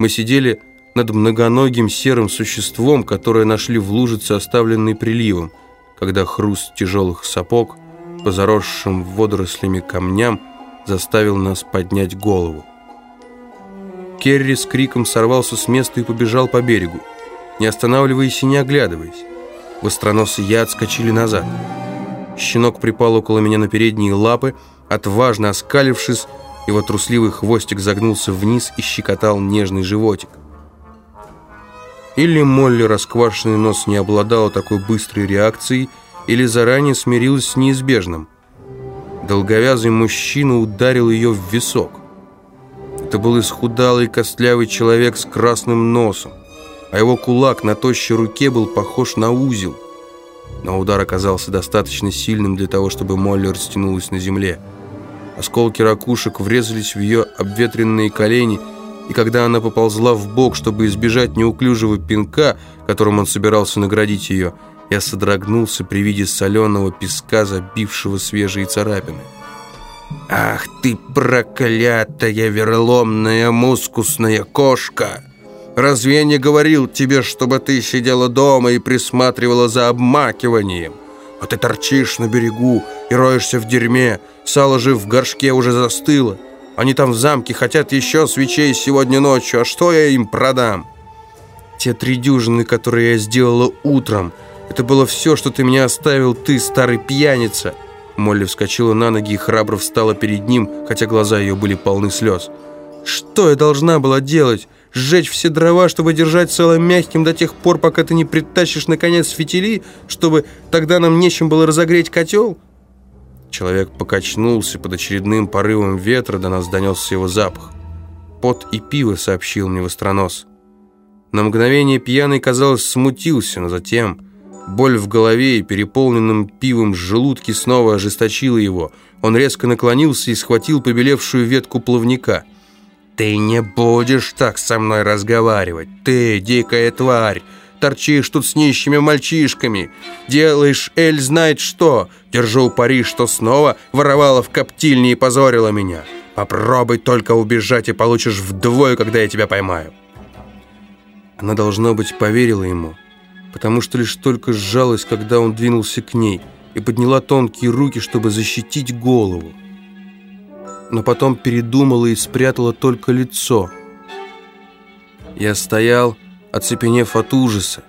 Мы сидели над многоногим серым существом, которое нашли в лужице, оставленной приливом, когда хруст тяжелых сапог по заросшим водорослями камням заставил нас поднять голову. Керри с криком сорвался с места и побежал по берегу, не останавливаясь и не оглядываясь. Востроносы я отскочили назад. Щенок припал около меня на передние лапы, отважно оскалившись, его трусливый хвостик загнулся вниз и щекотал нежный животик. Или Молли расквашенный нос не обладала такой быстрой реакцией, или заранее смирилась с неизбежным. Долговязый мужчина ударил ее в висок. Это был исхудалый костлявый человек с красным носом, а его кулак на тощей руке был похож на узел. Но удар оказался достаточно сильным для того, чтобы Молли растянулась на земле. Осколки ракушек врезались в ее обветренные колени, и когда она поползла в бок, чтобы избежать неуклюжего пинка, которым он собирался наградить ее, я содрогнулся при виде соленого песка, забившего свежие царапины. «Ах ты, проклятая верломная мускусная кошка! Разве я не говорил тебе, чтобы ты сидела дома и присматривала за обмакиванием? А ты торчишь на берегу и роешься в дерьме, сало же в горшке уже застыло». Они там в замке хотят еще свечей сегодня ночью, а что я им продам? Те три дюжины, которые я сделала утром, это было все, что ты мне оставил, ты, старый пьяница. Молли вскочила на ноги и храбро встала перед ним, хотя глаза ее были полны слез. Что я должна была делать? Сжечь все дрова, чтобы держать целым мягким до тех пор, пока ты не притащишь, наконец, фитили, чтобы тогда нам нечем было разогреть котел?» Человек покачнулся под очередным порывом ветра, до нас донесся его запах. «Пот и пиво», — сообщил мне востронос. На мгновение пьяный, казалось, смутился, но затем боль в голове и переполненным пивом желудки снова ожесточила его. Он резко наклонился и схватил побелевшую ветку плавника. «Ты не будешь так со мной разговаривать! Ты, дикая тварь! торчишь тут с нищими мальчишками, делаешь эль знает что, держу пари, что снова воровала в коптильне и позорила меня. Попробуй только убежать и получишь вдвое, когда я тебя поймаю». Она, должно быть, поверила ему, потому что лишь только сжалась, когда он двинулся к ней, и подняла тонкие руки, чтобы защитить голову. Но потом передумала и спрятала только лицо. Я стоял оцепенев от ужаса.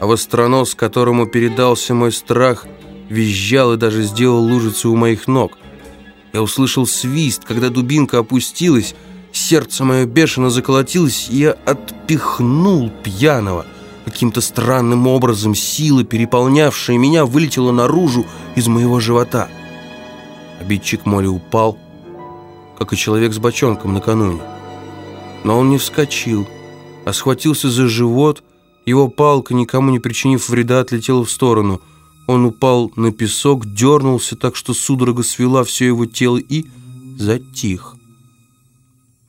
А востронос, которому передался мой страх, визжал и даже сделал лужицу у моих ног. Я услышал свист, когда дубинка опустилась, сердце мое бешено заколотилось, и я отпихнул пьяного. Каким-то странным образом сила, переполнявшая меня, вылетела наружу из моего живота. Обидчик Моли упал, как и человек с бочонком накануне. Но он не вскочил, а схватился за живот. Его палка, никому не причинив вреда, отлетела в сторону. Он упал на песок, дернулся так, что судорога свела все его тело и затих.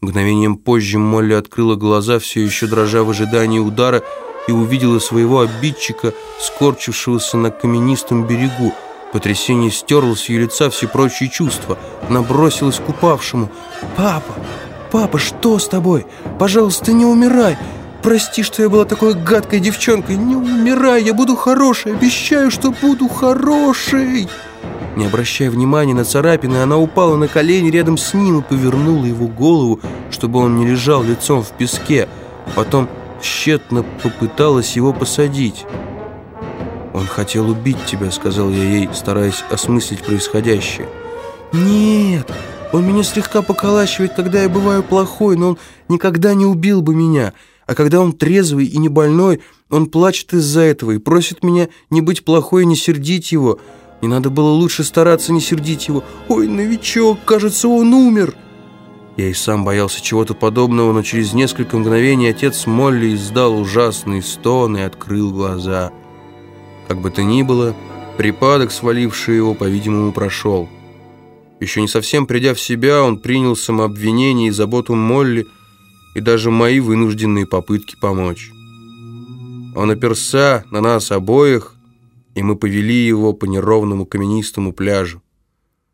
Мгновением позже Молли открыла глаза, все еще дрожа в ожидании удара, и увидела своего обидчика, скорчившегося на каменистом берегу. Потрясение стерло с ее лица все прочие чувства. Она бросилась к упавшему. «Папа! «Папа, что с тобой? Пожалуйста, не умирай! Прости, что я была такой гадкой девчонкой! Не умирай, я буду хорошей! Обещаю, что буду хорошей!» Не обращая внимания на царапины, она упала на колени рядом с ним и повернула его голову, чтобы он не лежал лицом в песке. Потом тщетно попыталась его посадить. «Он хотел убить тебя», — сказал я ей, стараясь осмыслить происходящее. «Нет!» Он меня слегка поколачивает, когда я бываю плохой, но он никогда не убил бы меня. А когда он трезвый и не больной, он плачет из-за этого и просит меня не быть плохой и не сердить его. Не надо было лучше стараться не сердить его. Ой, новичок, кажется, он умер. Я и сам боялся чего-то подобного, но через несколько мгновений отец Молли издал ужасный стон и открыл глаза. Как бы то ни было, припадок, сваливший его, по-видимому, прошел. Еще не совсем придя в себя, он принял самообвинение и заботу Молли и даже мои вынужденные попытки помочь. Он оперся на нас обоих, и мы повели его по неровному каменистому пляжу.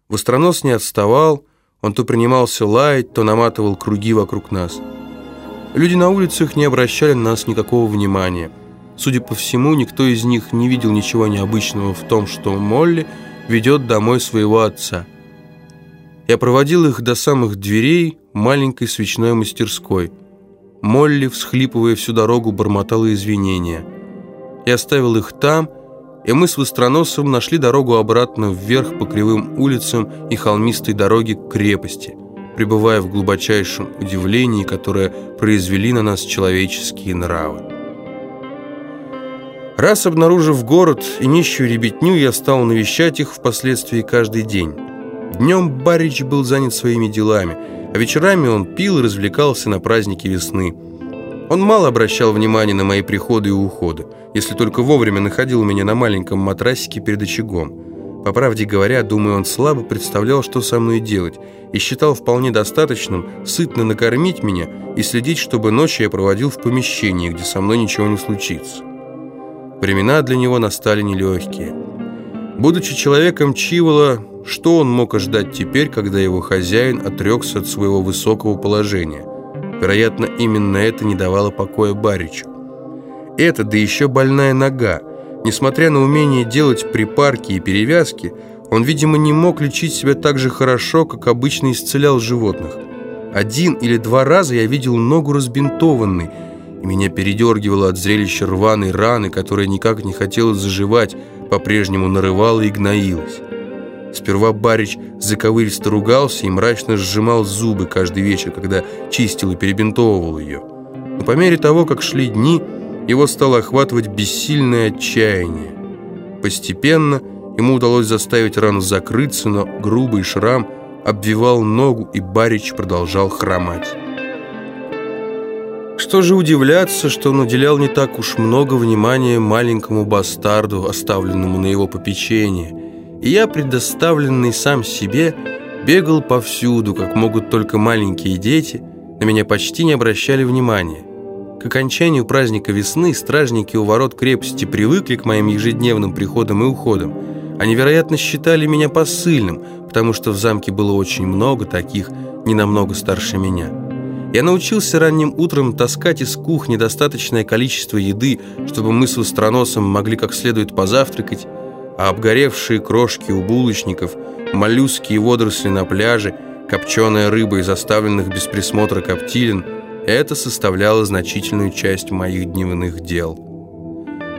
Востронос не отставал, он то принимался лаять, то наматывал круги вокруг нас. Люди на улицах не обращали на нас никакого внимания. Судя по всему, никто из них не видел ничего необычного в том, что Молли ведет домой своего отца. Я проводил их до самых дверей маленькой свечной мастерской. Молли, всхлипывая всю дорогу, бормотала извинения. Я оставил их там, и мы с Востроносовым нашли дорогу обратно вверх по кривым улицам и холмистой дороге к крепости, пребывая в глубочайшем удивлении, которое произвели на нас человеческие нравы. Раз обнаружив город и нищую ребятню, я стал навещать их впоследствии каждый день. Днем Барич был занят своими делами, а вечерами он пил и развлекался на празднике весны. Он мало обращал внимания на мои приходы и уходы, если только вовремя находил меня на маленьком матрасике перед очагом. По правде говоря, думаю, он слабо представлял, что со мной делать, и считал вполне достаточным сытно накормить меня и следить, чтобы ночью я проводил в помещении, где со мной ничего не случится. Времена для него настали нелегкие. Будучи человеком Чивола, что он мог ожидать теперь, когда его хозяин отрекся от своего высокого положения? Вероятно, именно это не давало покоя Баричу. Это, да еще больная нога. Несмотря на умение делать припарки и перевязки, он, видимо, не мог лечить себя так же хорошо, как обычно исцелял животных. Один или два раза я видел ногу разбинтованной, меня передергивало от зрелища рваной раны, которая никак не хотела заживать, по-прежнему нарывала и гноилась. Сперва Барич заковыристо ругался и мрачно сжимал зубы каждый вечер, когда чистил и перебинтовывал ее. Но по мере того, как шли дни, его стало охватывать бессильное отчаяние. Постепенно ему удалось заставить рану закрыться, но грубый шрам обвивал ногу, и Барич продолжал хромать. Что же удивляться, что он уделял не так уж много внимания маленькому бастарду, оставленному на его попечение. И я, предоставленный сам себе, бегал повсюду, как могут только маленькие дети, на меня почти не обращали внимания. К окончанию праздника весны стражники у ворот крепости привыкли к моим ежедневным приходам и уходам. Они, вероятно, считали меня посыльным, потому что в замке было очень много таких, не намного старше меня. Я научился ранним утром таскать из кухни достаточное количество еды, чтобы мы с Востроносом могли как следует позавтракать, а обгоревшие крошки у булочников, моллюски и водоросли на пляже, копченая рыба из оставленных без присмотра коптилин – это составляло значительную часть моих дневных дел.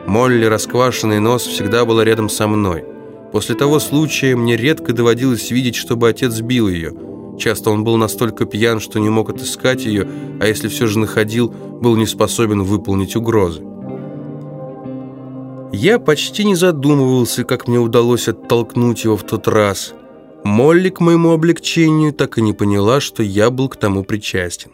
Молли, расквашенный нос, всегда была рядом со мной. После того случая мне редко доводилось видеть, чтобы отец бил ее – Часто он был настолько пьян, что не мог отыскать ее, а если все же находил, был не способен выполнить угрозы. Я почти не задумывался, как мне удалось оттолкнуть его в тот раз. Молли, к моему облегчению, так и не поняла, что я был к тому причастен.